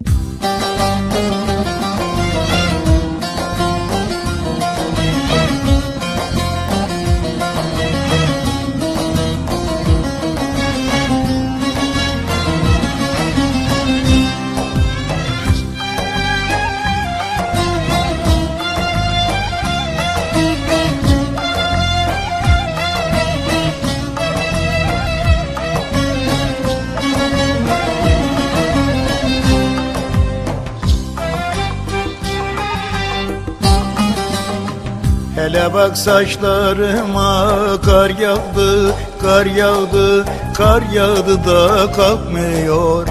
you Hele bak saçlarıma kar yağdı, kar yağdı, kar yağdı da kalkmıyor.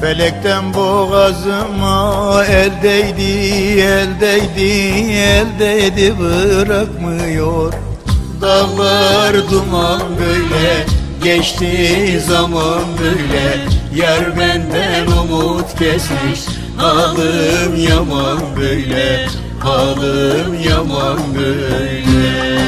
Felekten boğazıma el değdi, el değdi, el değdi bırakmıyor. Dağlar duman böyle, geçti zaman böyle, yer benden umut kesmiş. Halim yaman böyle, halim yaman böyle.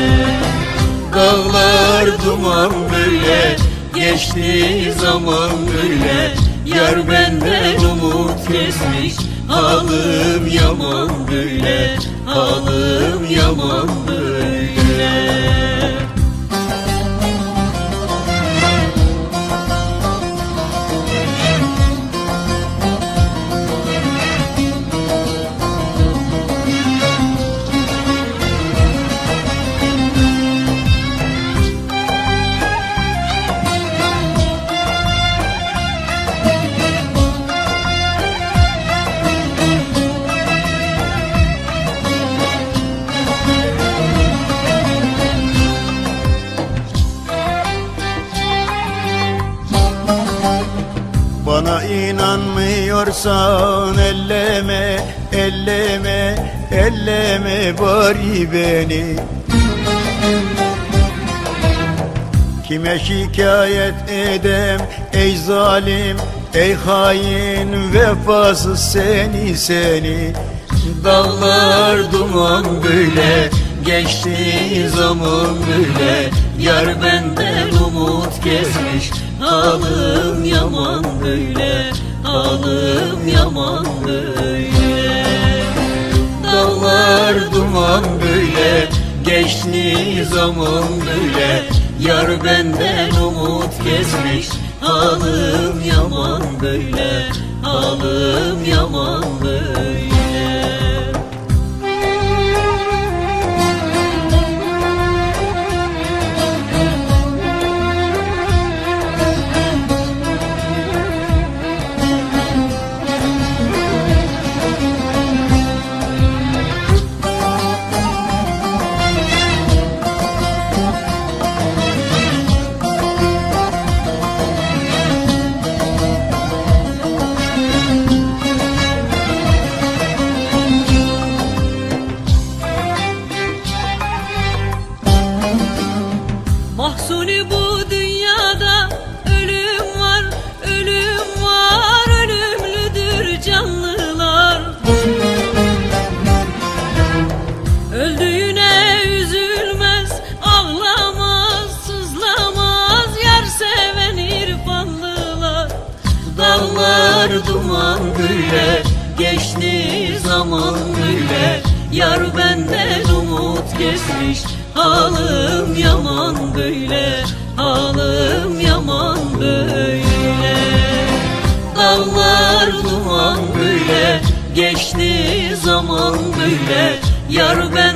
Dağlar duman böyle, geçti zaman böyle, Yar benden umut kesmiş Halim yaman böyle Halim yaman böyle inanmıyorsan elleme, elleme, elleme bari beni. Kime şikayet edem ey zalim, ey hain vefasız seni seni. Dağlar duman böyle, geçti zaman böyle. Yar benden umut kesmiş Halim yaman böyle Halim yaman böyle Dağlar duman böyle Geçti zaman böyle Yar benden umut kesmiş. Halim yaman böyle Halim yaman böyle Geçti zaman böyle Yar benden umut kesmiş Halim yaman böyle, halim yaman böyle. Dağlar duman böyle Geçti zaman böyle Yar benden